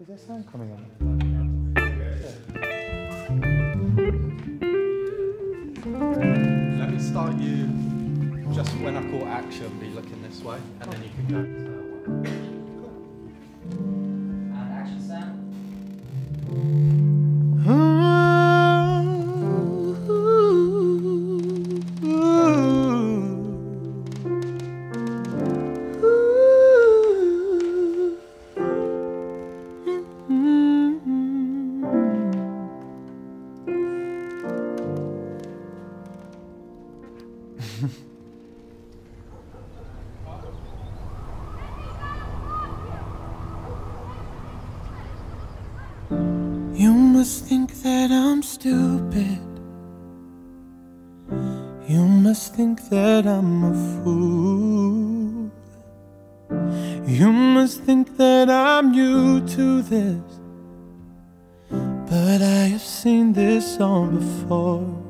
Is there sound coming on? Let me start you just when I call action, be looking this way, and then you can go. You must think that I'm stupid. You must think that I'm a fool. You must think that I'm new to this. But I have seen this all before.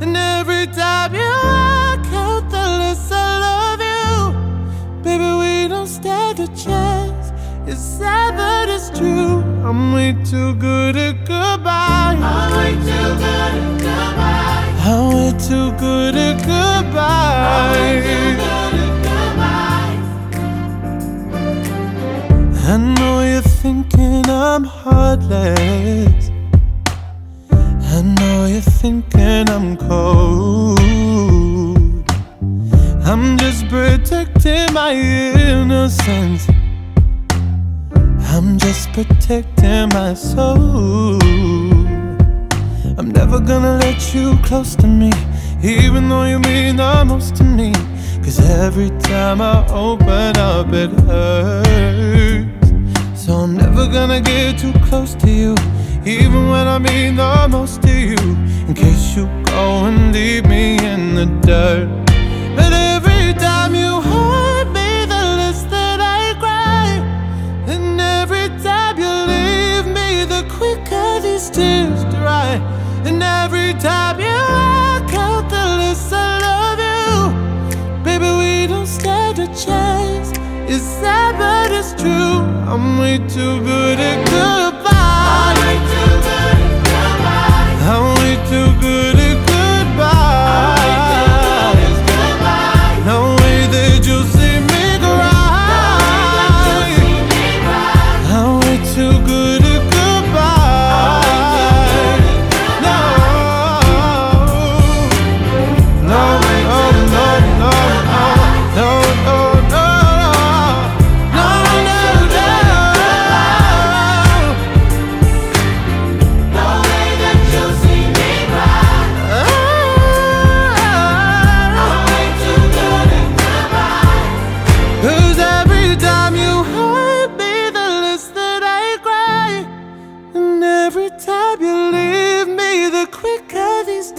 And every time you walk out, the less I love you. Baby, we don't stand a chance. It's sad, but it's true. I'm way too good at goodbye. I'm way too good at goodbye. I'm way too good at goodbye. I know you're thinking I'm heartless. My innocence. I'm just protecting my soul. I'm never gonna let you close to me, even though you mean the most to me. Cause every time I open up, it hurts. So I'm never gonna get too close to you, even when I mean the most to you. In case you go and leave me in the dirt. The quicker these tears dry. And every time you walk out, the less I love you. Baby, we don't stand a chance. It's sad, but it's true. I'm way too good at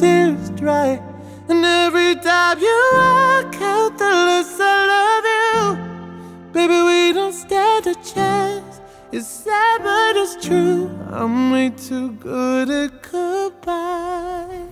tears dry. And every time you walk out, the less I love you. Baby, we don't stand a chance. It's sad, but it's true. I'm way too good at goodbye.